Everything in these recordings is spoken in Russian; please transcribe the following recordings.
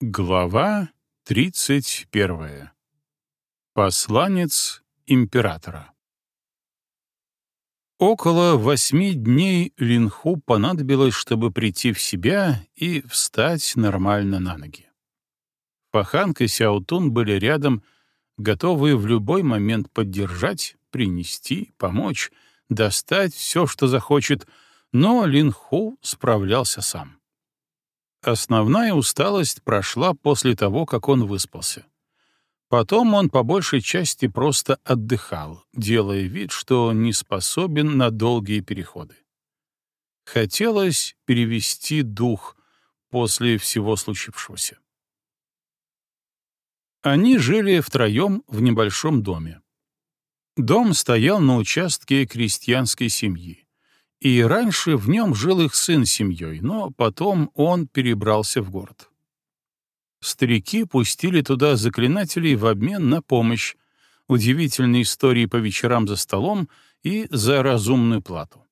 Глава 31. Посланец императора. Около восьми дней Линху понадобилось, чтобы прийти в себя и встать нормально на ноги. Фаханг и Сяутун были рядом, готовые в любой момент поддержать, принести, помочь, достать все, что захочет, но Линху справлялся сам. Основная усталость прошла после того, как он выспался. Потом он по большей части просто отдыхал, делая вид, что не способен на долгие переходы. Хотелось перевести дух после всего случившегося. Они жили втроем в небольшом доме. Дом стоял на участке крестьянской семьи и раньше в нем жил их сын с семьей, но потом он перебрался в город. Старики пустили туда заклинателей в обмен на помощь, удивительные истории по вечерам за столом и за разумную плату.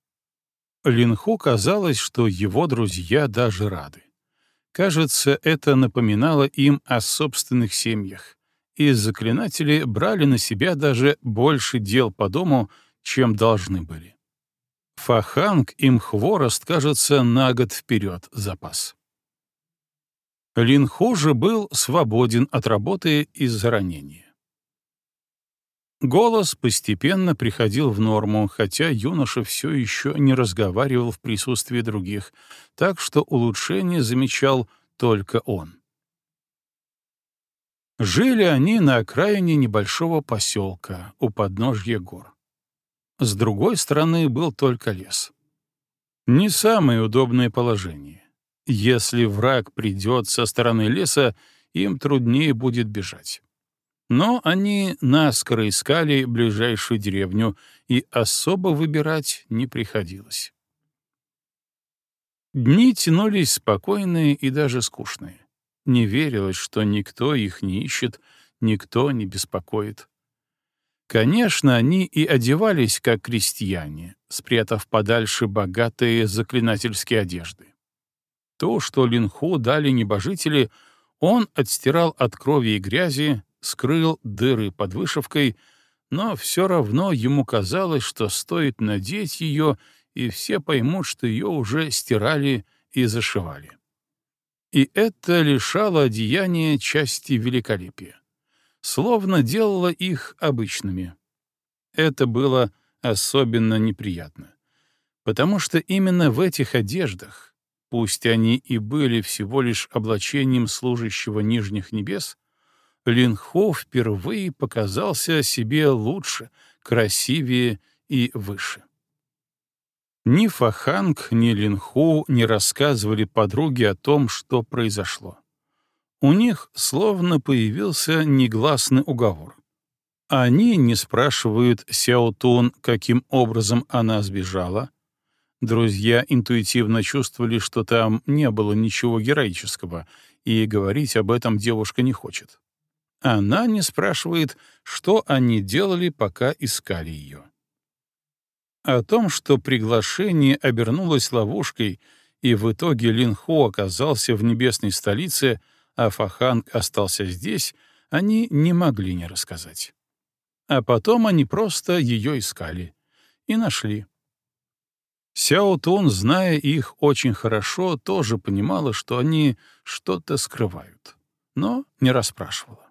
Линху казалось, что его друзья даже рады. Кажется, это напоминало им о собственных семьях, и заклинатели брали на себя даже больше дел по дому, чем должны были. Фаханг им хворост, кажется, на год вперед запас. Линху же был свободен от работы из-за ранения. Голос постепенно приходил в норму, хотя юноша все еще не разговаривал в присутствии других, так что улучшение замечал только он. Жили они на окраине небольшого поселка у подножья гор. С другой стороны был только лес. Не самое удобное положение. Если враг придет со стороны леса, им труднее будет бежать. Но они наскоро искали ближайшую деревню, и особо выбирать не приходилось. Дни тянулись спокойные и даже скучные. Не верилось, что никто их не ищет, никто не беспокоит. Конечно, они и одевались как крестьяне, спрятав подальше богатые заклинательские одежды. То, что Линху дали небожители, он отстирал от крови и грязи, скрыл дыры под вышивкой, но все равно ему казалось, что стоит надеть ее, и все поймут, что ее уже стирали и зашивали. И это лишало одеяния части великолепия словно делала их обычными. Это было особенно неприятно, потому что именно в этих одеждах, пусть они и были всего лишь облачением служащего нижних небес, Линхо впервые показался себе лучше, красивее и выше. Ни Фаханг, ни Линху не рассказывали подруге о том, что произошло у них словно появился негласный уговор. Они не спрашивают Сяотун, каким образом она сбежала. Друзья интуитивно чувствовали, что там не было ничего героического, и говорить об этом девушка не хочет. Она не спрашивает, что они делали, пока искали ее. О том, что приглашение обернулось ловушкой, и в итоге Линхо оказался в небесной столице — а Фаханг остался здесь, они не могли не рассказать. А потом они просто ее искали и нашли. Сяо Тун, зная их очень хорошо, тоже понимала, что они что-то скрывают, но не расспрашивала.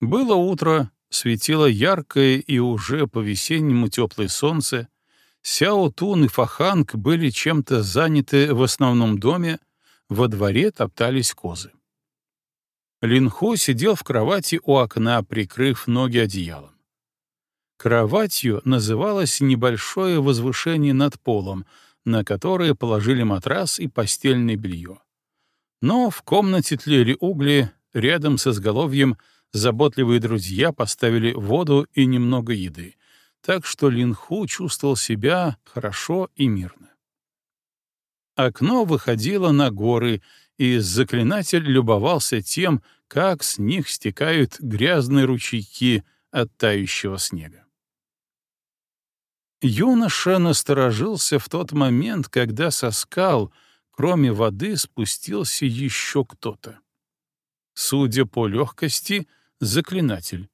Было утро, светило яркое и уже по-весеннему теплое солнце. Сяо Тун и Фаханг были чем-то заняты в основном доме, во дворе топтались козы. Линху сидел в кровати у окна, прикрыв ноги одеялом. Кроватью называлось небольшое возвышение над полом, на которое положили матрас и постельное белье. Но в комнате тлели угли, рядом с изголовьем заботливые друзья поставили воду и немного еды, так что Линху чувствовал себя хорошо и мирно. Окно выходило на горы, и заклинатель любовался тем, как с них стекают грязные ручейки от тающего снега. Юноша насторожился в тот момент, когда со скал, кроме воды, спустился еще кто-то. Судя по легкости, заклинатель.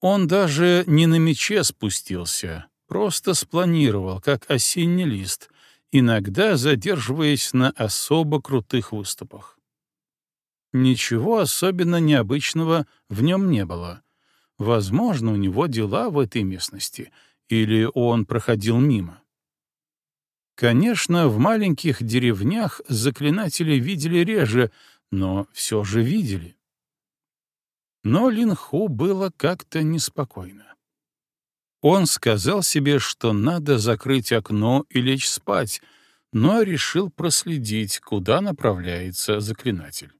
Он даже не на мече спустился, просто спланировал, как осенний лист, иногда задерживаясь на особо крутых выступах. Ничего особенно необычного в нем не было. Возможно, у него дела в этой местности, или он проходил мимо. Конечно, в маленьких деревнях заклинатели видели реже, но все же видели. Но Линху было как-то неспокойно. Он сказал себе, что надо закрыть окно и лечь спать, но решил проследить, куда направляется заклинатель.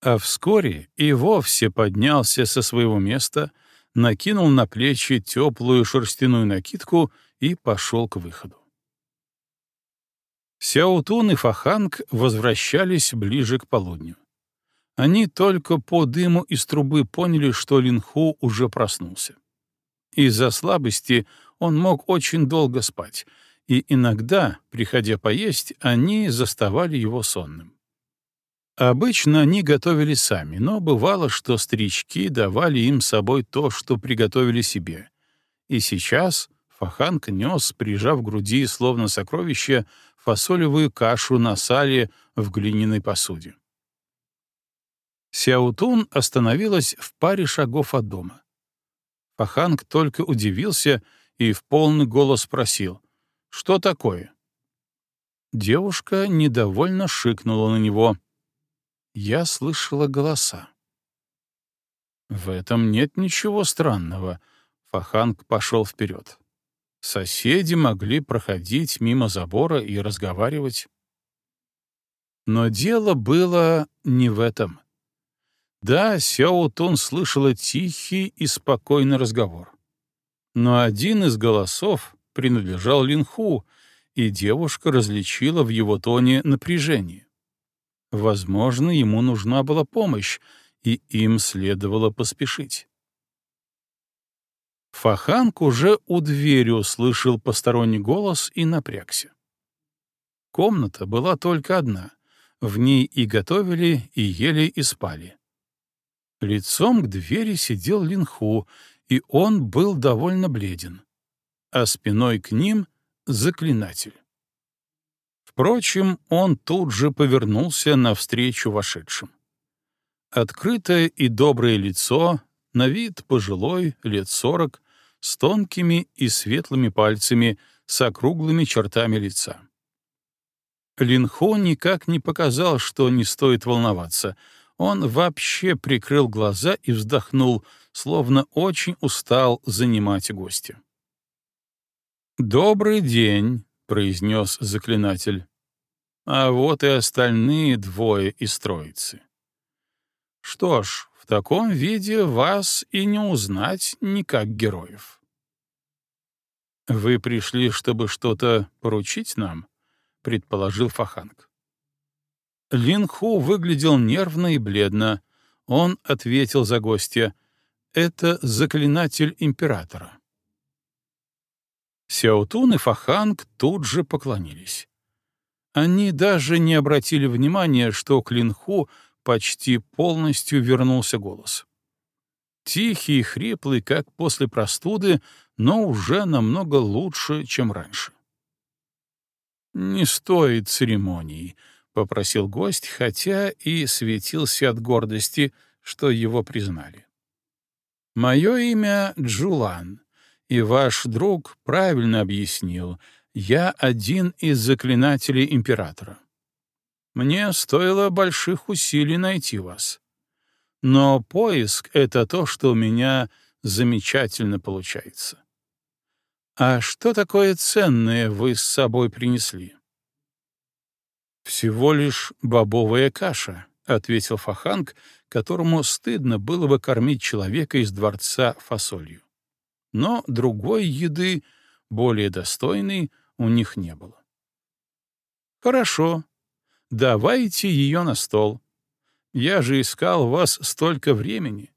А вскоре и вовсе поднялся со своего места, накинул на плечи теплую шерстяную накидку и пошел к выходу. Сяутун и Фаханг возвращались ближе к полудню. Они только по дыму из трубы поняли, что Линху уже проснулся. Из-за слабости он мог очень долго спать, и иногда, приходя поесть, они заставали его сонным. Обычно они готовили сами, но бывало, что старички давали им с собой то, что приготовили себе. И сейчас Фаханг нес, прижав к груди, словно сокровище, фасолевую кашу на сале в глиняной посуде. Сяутун остановилась в паре шагов от дома. Паханг только удивился и в полный голос спросил, «Что такое?» Девушка недовольно шикнула на него. Я слышала голоса. В этом нет ничего странного. Фаханг пошел вперед. Соседи могли проходить мимо забора и разговаривать. Но дело было не в этом. Да, Сяо Тун слышала тихий и спокойный разговор. Но один из голосов принадлежал Линху, и девушка различила в его тоне напряжение. Возможно, ему нужна была помощь, и им следовало поспешить. Фаханг уже у двери услышал посторонний голос и напрягся. Комната была только одна. В ней и готовили, и ели, и спали. Лицом к двери сидел Линху, и он был довольно бледен, а спиной к ним — заклинатель. Впрочем, он тут же повернулся навстречу вошедшим. Открытое и доброе лицо, на вид пожилой, лет сорок, с тонкими и светлыми пальцами, с округлыми чертами лица. Линхо никак не показал, что не стоит волноваться — он вообще прикрыл глаза и вздохнул, словно очень устал занимать гостя. «Добрый день», — произнес заклинатель. «А вот и остальные двое из троицы. Что ж, в таком виде вас и не узнать никак героев». «Вы пришли, чтобы что-то поручить нам?» — предположил Фаханг. Лин Ху выглядел нервно и бледно. Он ответил за гостя. «Это заклинатель императора». Сяотун и Фаханг тут же поклонились. Они даже не обратили внимания, что к Линху почти полностью вернулся голос. Тихий и хриплый, как после простуды, но уже намного лучше, чем раньше. «Не стоит церемоний», попросил гость, хотя и светился от гордости, что его признали. «Мое имя Джулан, и ваш друг правильно объяснил, я один из заклинателей императора. Мне стоило больших усилий найти вас. Но поиск — это то, что у меня замечательно получается. А что такое ценное вы с собой принесли?» «Всего лишь бобовая каша», — ответил Фаханг, которому стыдно было бы кормить человека из дворца фасолью. Но другой еды, более достойной, у них не было. «Хорошо, давайте ее на стол. Я же искал вас столько времени.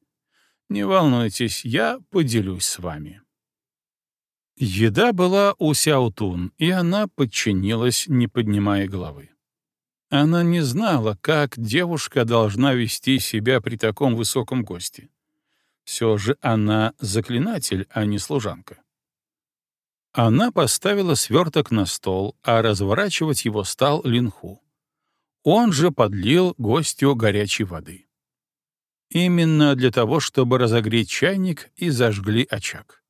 Не волнуйтесь, я поделюсь с вами». Еда была у Сяутун, и она подчинилась, не поднимая головы. Она не знала, как девушка должна вести себя при таком высоком госте. Все же она заклинатель, а не служанка. Она поставила сверток на стол, а разворачивать его стал Линху. Он же подлил гостю горячей воды. Именно для того, чтобы разогреть чайник и зажгли очаг.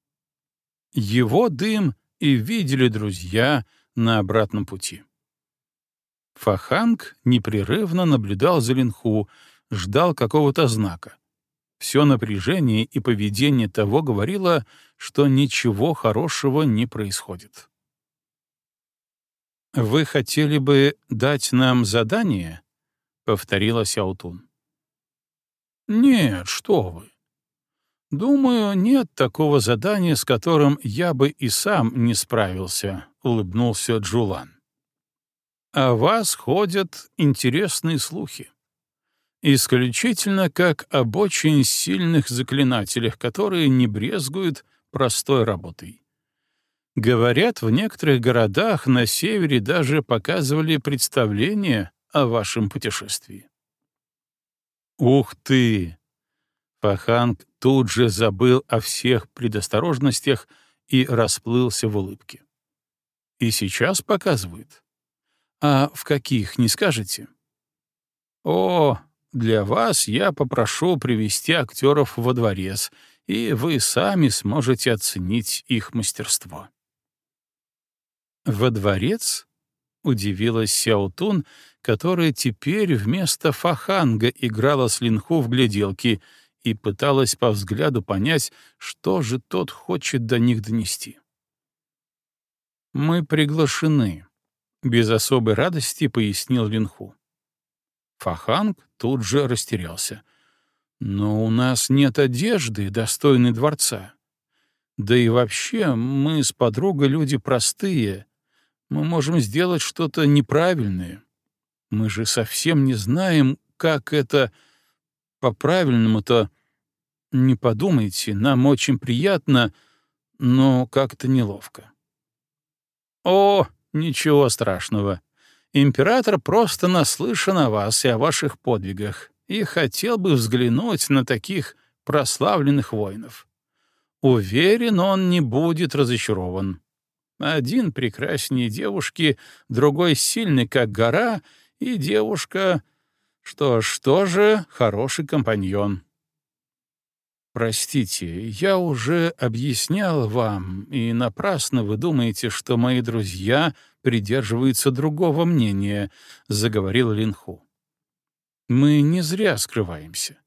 Его дым и видели друзья на обратном пути. Фаханг непрерывно наблюдал за Линху, ждал какого-то знака. Все напряжение и поведение того говорило, что ничего хорошего не происходит. «Вы хотели бы дать нам задание?» — повторила Сяутун. «Нет, что вы. Думаю, нет такого задания, с которым я бы и сам не справился», — улыбнулся Джулан. «О вас ходят интересные слухи. Исключительно как об очень сильных заклинателях, которые не брезгуют простой работой. Говорят, в некоторых городах на севере даже показывали представление о вашем путешествии. Ух ты! Паханг тут же забыл о всех предосторожностях и расплылся в улыбке. И сейчас показывают. А в каких, не скажете? О, для вас я попрошу привести актеров во дворец, и вы сами сможете оценить их мастерство. «Во дворец?» — удивилась Сяотун, которая теперь вместо Фаханга играла с Линху в гляделки и пыталась по взгляду понять, что же тот хочет до них донести. «Мы приглашены», — без особой радости пояснил Линху. Фаханг тут же растерялся. «Но у нас нет одежды, достойной дворца. Да и вообще, мы с подругой люди простые. Мы можем сделать что-то неправильное. Мы же совсем не знаем, как это по-правильному-то. Не подумайте, нам очень приятно, но как-то неловко». «О, ничего страшного», Император просто наслышан о вас и о ваших подвигах и хотел бы взглянуть на таких прославленных воинов. Уверен, он не будет разочарован. Один прекраснее девушки, другой сильный, как гора, и девушка... Что ж, тоже хороший компаньон. Простите, я уже объяснял вам, и напрасно вы думаете, что мои друзья придерживаются другого мнения, заговорил Линху. Мы не зря скрываемся.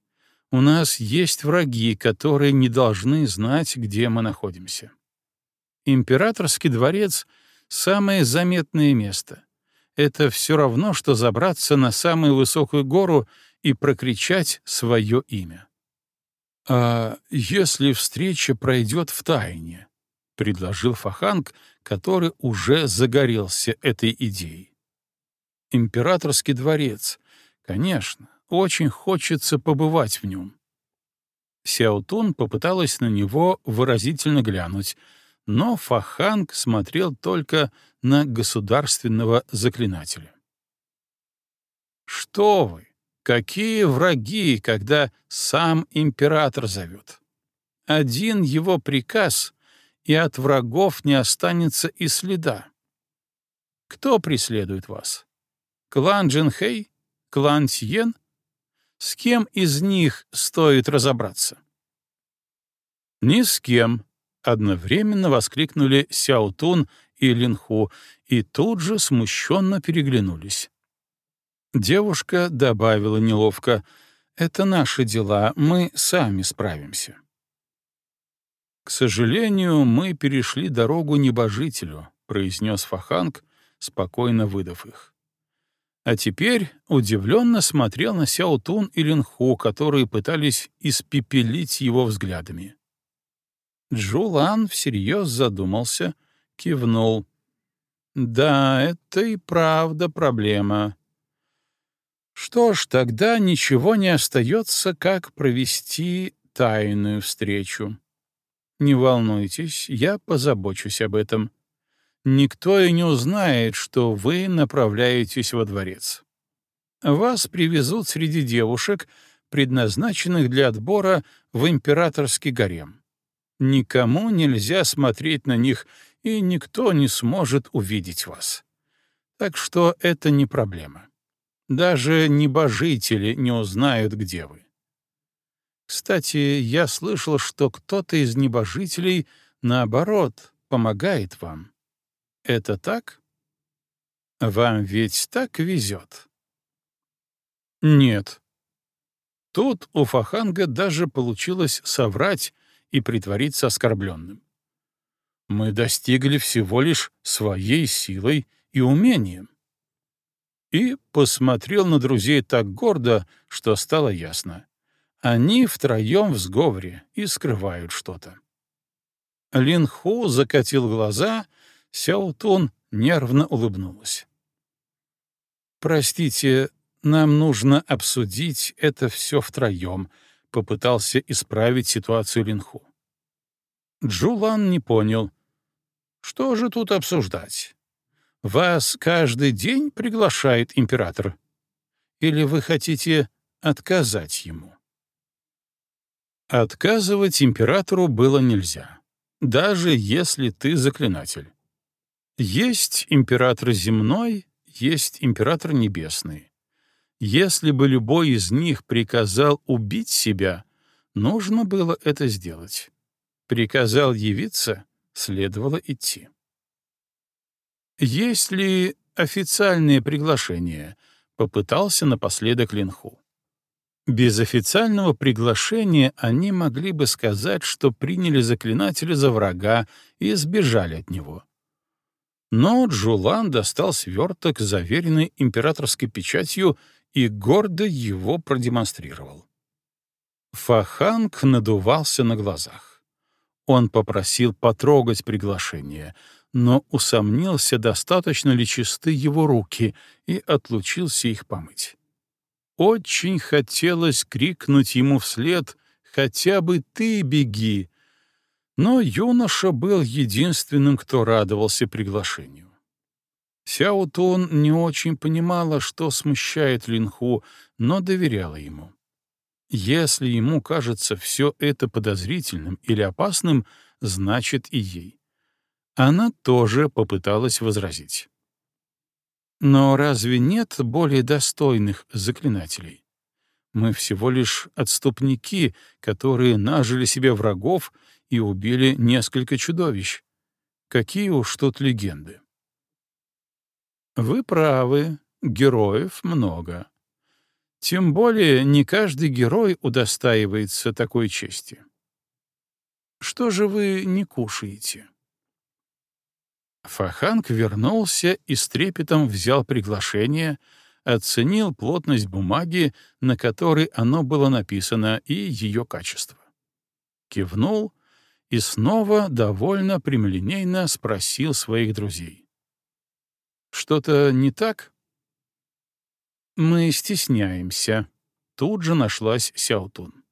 У нас есть враги, которые не должны знать, где мы находимся. Императорский дворец — самое заметное место. Это все равно, что забраться на самую высокую гору и прокричать свое имя. «А если встреча пройдет в тайне?» — предложил Фаханг, который уже загорелся этой идеей. «Императорский дворец. Конечно, очень хочется побывать в нем». Сяотун попыталась на него выразительно глянуть, но Фаханг смотрел только на государственного заклинателя. «Что вы! Какие враги, когда сам император зовет? Один его приказ, и от врагов не останется и следа. Кто преследует вас? Клан Джинхэй? Клан Тьен? С кем из них стоит разобраться? Ни с кем, одновременно воскликнули Сяотун и Линху, и тут же смущенно переглянулись. Девушка добавила неловко, «Это наши дела, мы сами справимся». «К сожалению, мы перешли дорогу небожителю», — произнес Фаханг, спокойно выдав их. А теперь удивленно смотрел на Сяотун и Линху, которые пытались испепелить его взглядами. Джулан всерьез задумался, кивнул. «Да, это и правда проблема. Что ж, тогда ничего не остается, как провести тайную встречу. Не волнуйтесь, я позабочусь об этом. Никто и не узнает, что вы направляетесь во дворец. вас привезут среди девушек, предназначенных для отбора в императорский гарем. Никому нельзя смотреть на них, и никто не сможет увидеть вас. Так что это не проблема. Даже небожители не узнают, где вы. Кстати, я слышал, что кто-то из небожителей, наоборот, помогает вам. Это так? Вам ведь так везет. Нет. Тут у Фаханга даже получилось соврать и притвориться оскорбленным. Мы достигли всего лишь своей силой и умением. И посмотрел на друзей так гордо, что стало ясно. Они втроем в сговоре и скрывают что-то. Лин Ху закатил глаза, Сяо Тун нервно улыбнулась. «Простите, нам нужно обсудить это все втроем», — попытался исправить ситуацию Линху. Джулан не понял. «Что же тут обсуждать? Вас каждый день приглашает император? Или вы хотите отказать ему?» Отказывать императору было нельзя, даже если ты заклинатель. Есть император земной, есть император небесный. Если бы любой из них приказал убить себя, нужно было это сделать. Приказал явиться, следовало идти. Есть ли официальное приглашение? Попытался напоследок Линху. Без официального приглашения они могли бы сказать, что приняли заклинателя за врага и сбежали от него. Но Джулан достал сверток, заверенный императорской печатью, и гордо его продемонстрировал. Фаханг надувался на глазах. Он попросил потрогать приглашение, но усомнился, достаточно ли чисты его руки, и отлучился их помыть. Очень хотелось крикнуть ему вслед «Хотя бы ты беги!», но юноша был единственным, кто радовался приглашению. Сяо Тун не очень понимала, что смущает Линху, но доверяла ему. Если ему кажется все это подозрительным или опасным, значит и ей. Она тоже попыталась возразить. Но разве нет более достойных заклинателей? Мы всего лишь отступники, которые нажили себе врагов и убили несколько чудовищ. Какие уж тут легенды. Вы правы, героев много. Тем более не каждый герой удостаивается такой чести. Что же вы не кушаете? Фаханг вернулся и с трепетом взял приглашение, оценил плотность бумаги, на которой оно было написано, и ее качество. Кивнул и снова довольно прямолинейно спросил своих друзей. «Что-то не так?» «Мы стесняемся», — тут же нашлась Сяутун.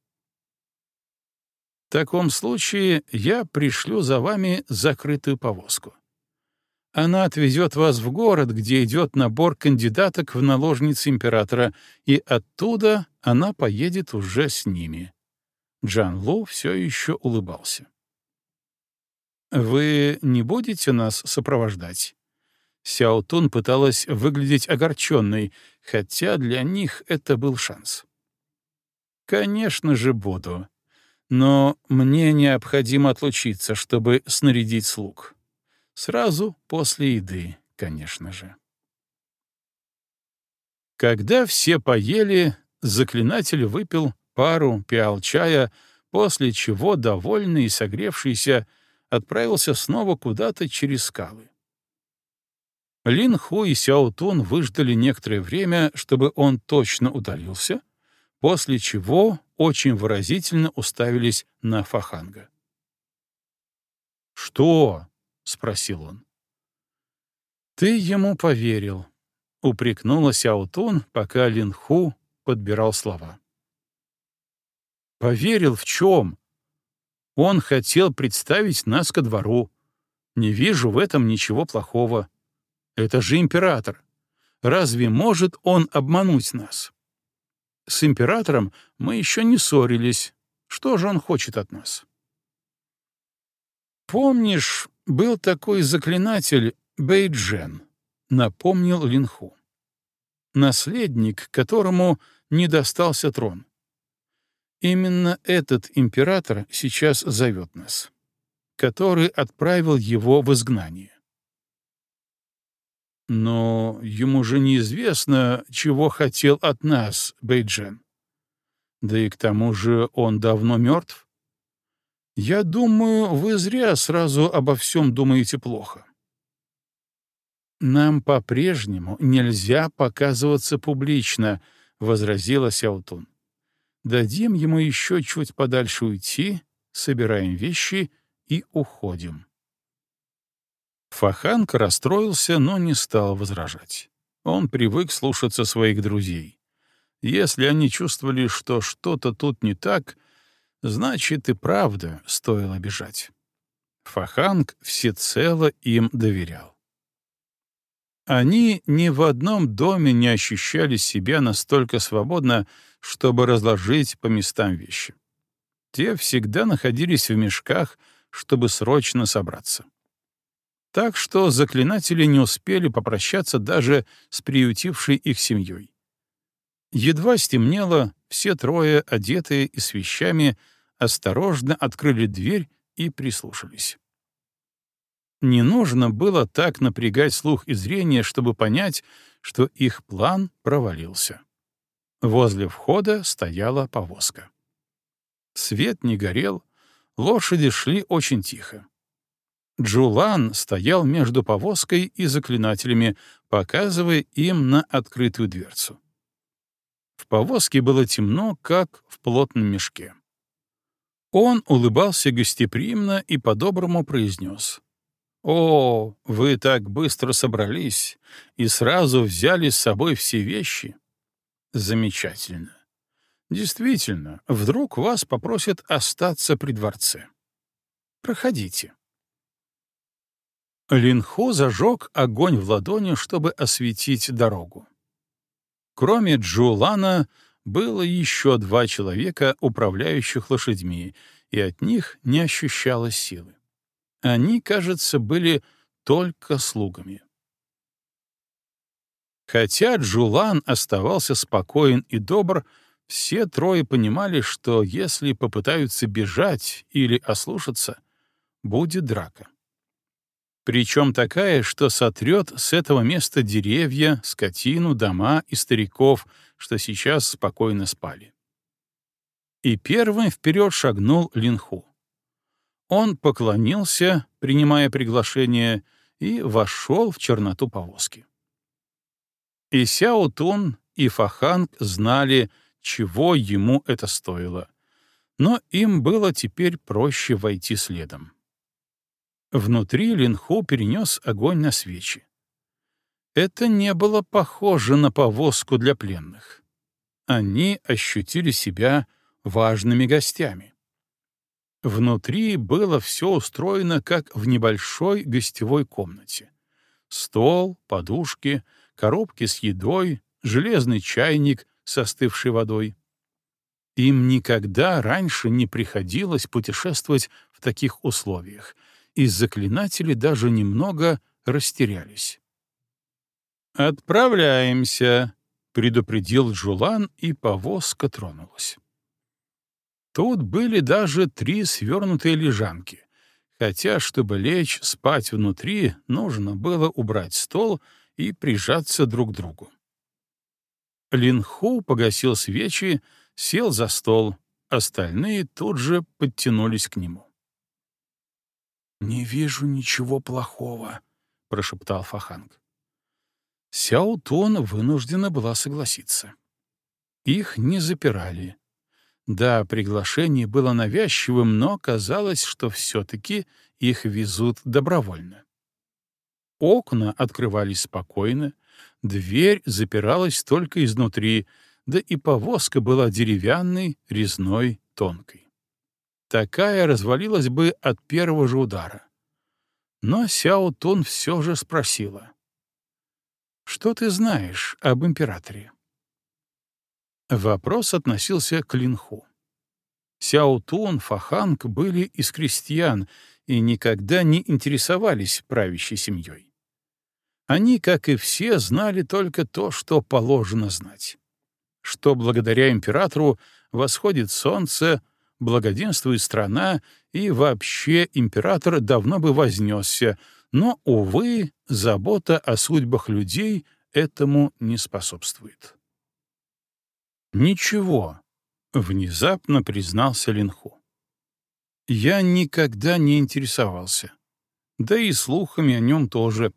«В таком случае я пришлю за вами закрытую повозку. Она отвезет вас в город, где идет набор кандидаток в наложницы императора, и оттуда она поедет уже с ними. Джан Лу все еще улыбался. «Вы не будете нас сопровождать?» Сяо Тун пыталась выглядеть огорченной, хотя для них это был шанс. «Конечно же буду. Но мне необходимо отлучиться, чтобы снарядить слуг. Сразу после еды, конечно же. Когда все поели, заклинатель выпил пару пиал чая, после чего, довольный и согревшийся, отправился снова куда-то через скалы. Лин Ху и Сяо Тун выждали некоторое время, чтобы он точно удалился, после чего очень выразительно уставились на Фаханга. «Что?» — спросил он. «Ты ему поверил», — упрекнула Сяотун, пока Линху подбирал слова. «Поверил в чем? Он хотел представить нас ко двору. Не вижу в этом ничего плохого. Это же император. Разве может он обмануть нас? С императором мы еще не ссорились. Что же он хочет от нас? Помнишь, был такой заклинатель Бэйджен, напомнил Линху. Наследник, которому не достался трон. Именно этот император сейчас зовет нас, который отправил его в изгнание. Но ему же неизвестно, чего хотел от нас Бейджен. Да и к тому же он давно мертв. Я думаю, вы зря сразу обо всем думаете плохо. Нам по-прежнему нельзя показываться публично, — возразила Сяутун. Дадим ему еще чуть подальше уйти, собираем вещи и уходим. Фаханг расстроился, но не стал возражать. Он привык слушаться своих друзей. Если они чувствовали, что что-то тут не так, значит и правда стоило бежать. Фаханг всецело им доверял. Они ни в одном доме не ощущали себя настолько свободно, чтобы разложить по местам вещи. Те всегда находились в мешках, чтобы срочно собраться. Так что заклинатели не успели попрощаться даже с приютившей их семьей. Едва стемнело, все трое, одетые и с вещами, осторожно открыли дверь и прислушались. Не нужно было так напрягать слух и зрение, чтобы понять, что их план провалился. Возле входа стояла повозка. Свет не горел, лошади шли очень тихо. Джулан стоял между повозкой и заклинателями, показывая им на открытую дверцу. В повозке было темно, как в плотном мешке. Он улыбался гостеприимно и по-доброму произнес. «О, вы так быстро собрались и сразу взяли с собой все вещи? Замечательно. Действительно, вдруг вас попросят остаться при дворце. Проходите». Линхо зажег огонь в ладони, чтобы осветить дорогу. Кроме Джулана было еще два человека, управляющих лошадьми, и от них не ощущалось силы. Они, кажется, были только слугами. Хотя Джулан оставался спокоен и добр, все трое понимали, что если попытаются бежать или ослушаться, будет драка причем такая, что сотрет с этого места деревья, скотину, дома и стариков, что сейчас спокойно спали. И первым вперед шагнул Линху. Он поклонился, принимая приглашение, и вошел в черноту повозки. И Сяо Тун, и Фаханг знали, чего ему это стоило, но им было теперь проще войти следом. Внутри Линху перенес огонь на свечи. Это не было похоже на повозку для пленных. Они ощутили себя важными гостями. Внутри было все устроено, как в небольшой гостевой комнате. Стол, подушки, коробки с едой, железный чайник с остывшей водой. Им никогда раньше не приходилось путешествовать в таких условиях — и заклинатели даже немного растерялись. «Отправляемся», — предупредил Джулан, и повозка тронулась. Тут были даже три свернутые лежанки, хотя, чтобы лечь спать внутри, нужно было убрать стол и прижаться друг к другу. Линху погасил свечи, сел за стол, остальные тут же подтянулись к нему. «Не вижу ничего плохого», — прошептал Фаханг. Сяо Тун вынуждена была согласиться. Их не запирали. Да, приглашение было навязчивым, но казалось, что все-таки их везут добровольно. Окна открывались спокойно, дверь запиралась только изнутри, да и повозка была деревянной, резной, тонкой такая развалилась бы от первого же удара. Но Сяо Тун все же спросила. Что ты знаешь об императоре? Вопрос относился к Линху. Сяо Тун, Фаханг были из крестьян и никогда не интересовались правящей семьей. Они, как и все, знали только то, что положено знать. Что благодаря императору восходит солнце, благоденствует страна, и вообще император давно бы вознесся, но, увы, забота о судьбах людей этому не способствует. «Ничего», — внезапно признался Линху. «Я никогда не интересовался. Да и слухами о нем тоже.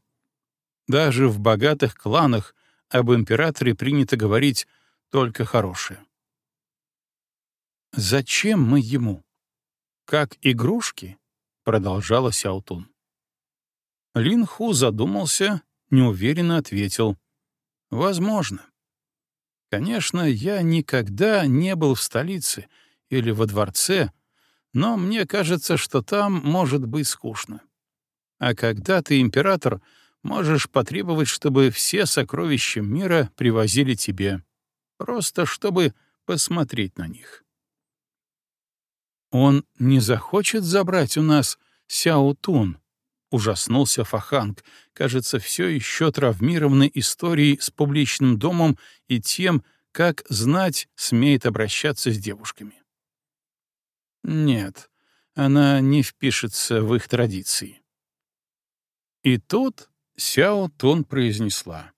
Даже в богатых кланах об императоре принято говорить только хорошее. «Зачем мы ему? Как игрушки?» — продолжала Сяутун. Лин Ху задумался, неуверенно ответил. «Возможно. Конечно, я никогда не был в столице или во дворце, но мне кажется, что там может быть скучно. А когда ты император, можешь потребовать, чтобы все сокровища мира привозили тебе, просто чтобы посмотреть на них. «Он не захочет забрать у нас Сяо Тун?» — ужаснулся Фаханг, кажется, все еще травмированный историей с публичным домом и тем, как знать смеет обращаться с девушками. Нет, она не впишется в их традиции. И тут Сяо Тун произнесла.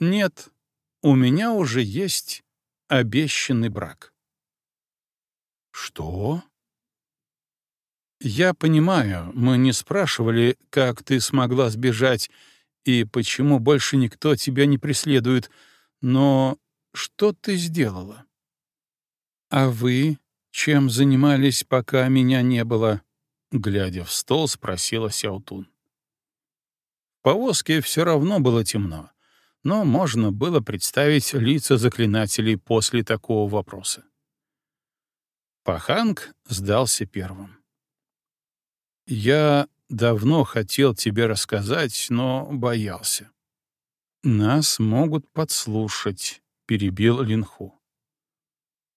«Нет, у меня уже есть обещанный брак». «Что?» «Я понимаю, мы не спрашивали, как ты смогла сбежать и почему больше никто тебя не преследует, но что ты сделала?» «А вы чем занимались, пока меня не было?» Глядя в стол, спросила Сяутун. В повозке все равно было темно, но можно было представить лица заклинателей после такого вопроса. Паханг сдался первым. «Я давно хотел тебе рассказать, но боялся». «Нас могут подслушать», — перебил Линху.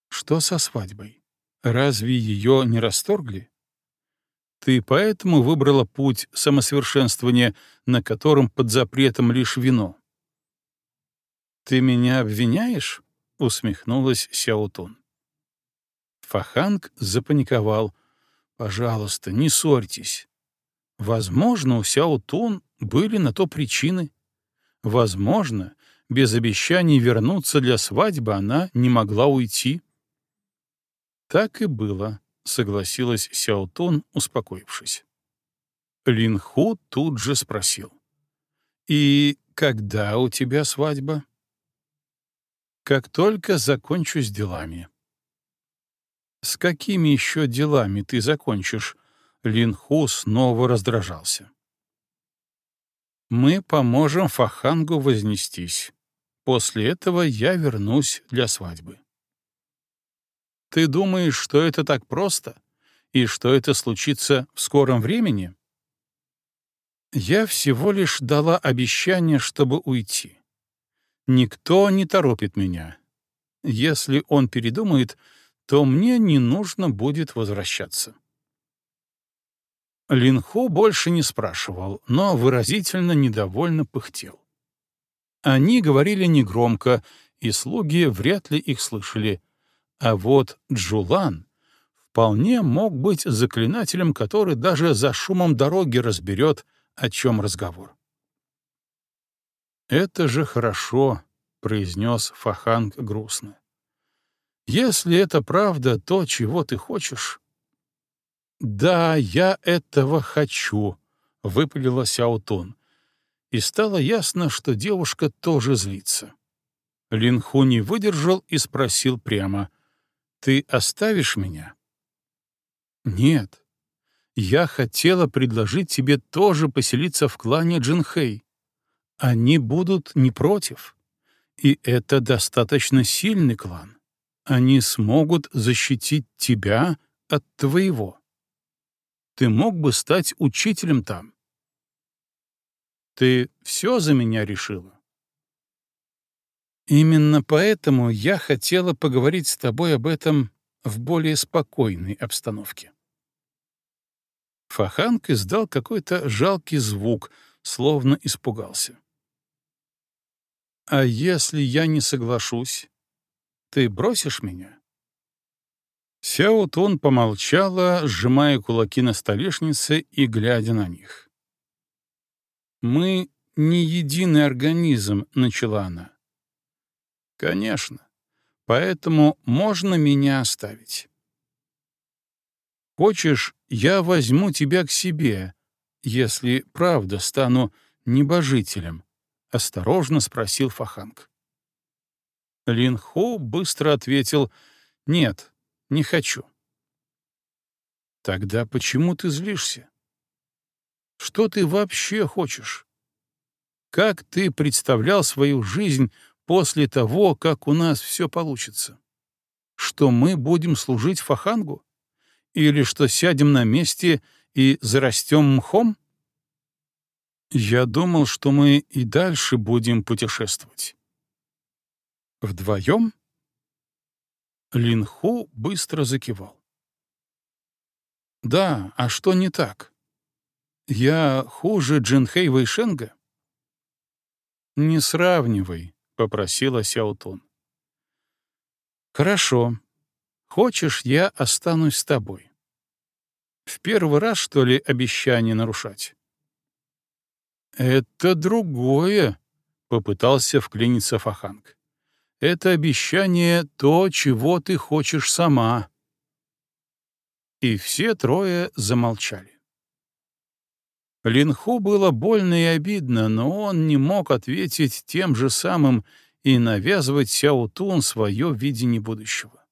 «Что со свадьбой?» Разве ее не расторгли? Ты поэтому выбрала путь самосовершенствования, на котором под запретом лишь вино. Ты меня обвиняешь? усмехнулась Сяотун. Фаханг запаниковал. Пожалуйста, не ссорьтесь. Возможно, у Сяотун были на то причины. Возможно, без обещаний вернуться для свадьбы она не могла уйти. Так и было, согласилась Сяотун, успокоившись. Лин Ху тут же спросил. «И когда у тебя свадьба?» «Как только закончу с делами». «С какими еще делами ты закончишь?» Лин Ху снова раздражался. «Мы поможем Фахангу вознестись. После этого я вернусь для свадьбы». Ты думаешь, что это так просто? И что это случится в скором времени? Я всего лишь дала обещание, чтобы уйти. Никто не торопит меня. Если он передумает, то мне не нужно будет возвращаться. Линху больше не спрашивал, но выразительно недовольно пыхтел. Они говорили негромко, и слуги вряд ли их слышали — а вот Джулан вполне мог быть заклинателем, который даже за шумом дороги разберет, о чем разговор. «Это же хорошо», — произнес Фаханг грустно. «Если это правда то, чего ты хочешь...» «Да, я этого хочу», — выпалила Сяутун. И стало ясно, что девушка тоже злится. Линху не выдержал и спросил прямо — ты оставишь меня? Нет. Я хотела предложить тебе тоже поселиться в клане Джинхэй. Они будут не против. И это достаточно сильный клан. Они смогут защитить тебя от твоего. Ты мог бы стать учителем там. Ты все за меня решила? Именно поэтому я хотела поговорить с тобой об этом в более спокойной обстановке. Фаханг издал какой-то жалкий звук, словно испугался. «А если я не соглашусь, ты бросишь меня?» Сяо Тун помолчала, сжимая кулаки на столешнице и глядя на них. «Мы не единый организм», — начала она. «Конечно. Поэтому можно меня оставить. Хочешь, я возьму тебя к себе, если правда стану небожителем?» — осторожно спросил Фаханг. Лин Хо быстро ответил «Нет, не хочу». «Тогда почему ты злишься? Что ты вообще хочешь? Как ты представлял свою жизнь после того, как у нас все получится? Что мы будем служить Фахангу? Или что сядем на месте и зарастем мхом?» Я думал, что мы и дальше будем путешествовать. Вдвоем? Линху быстро закивал. Да, а что не так? Я хуже Джинхэй Вэйшенга? Не сравнивай, попросила Сяотун. Хорошо. Хочешь, я останусь с тобой. В первый раз, что ли, обещание нарушать? «Это другое», — попытался вклиниться Фаханг. «Это обещание то, чего ты хочешь сама». И все трое замолчали. Линху было больно и обидно, но он не мог ответить тем же самым и навязывать Сяутун свое видение будущего.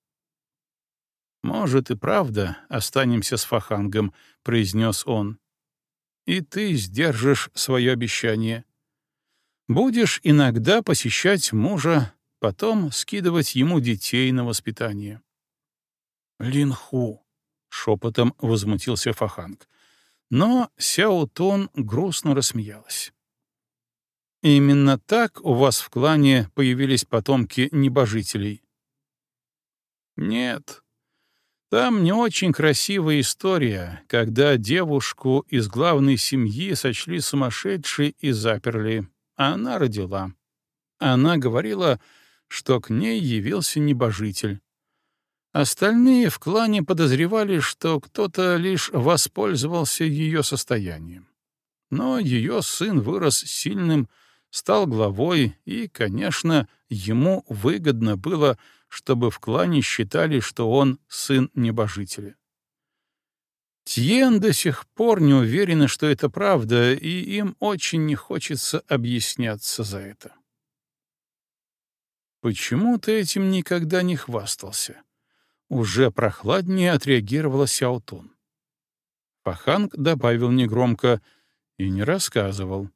«Может, и правда останемся с Фахангом», — произнес он и ты сдержишь свое обещание. Будешь иногда посещать мужа, потом скидывать ему детей на воспитание. Линху, шепотом возмутился Фаханг. Но Сяо Тун грустно рассмеялась. Именно так у вас в клане появились потомки небожителей? Нет, там не очень красивая история, когда девушку из главной семьи сочли сумасшедшей и заперли, а она родила. Она говорила, что к ней явился небожитель. Остальные в клане подозревали, что кто-то лишь воспользовался ее состоянием. Но ее сын вырос сильным, стал главой, и, конечно, ему выгодно было, чтобы в клане считали, что он сын небожителя. Тьен до сих пор не уверены, что это правда, и им очень не хочется объясняться за это. «Почему ты этим никогда не хвастался?» Уже прохладнее отреагировала Сяотун. Паханг добавил негромко и не рассказывал.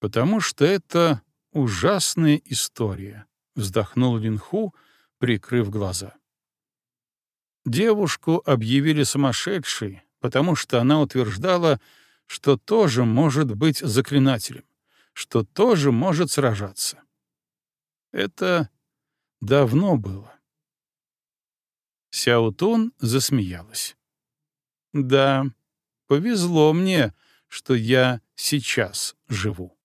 «Потому что это ужасная история», вздохнул Линху, прикрыв глаза. Девушку объявили сумасшедшей, потому что она утверждала, что тоже может быть заклинателем, что тоже может сражаться. Это давно было. Сяутун засмеялась. «Да, повезло мне, что я сейчас живу».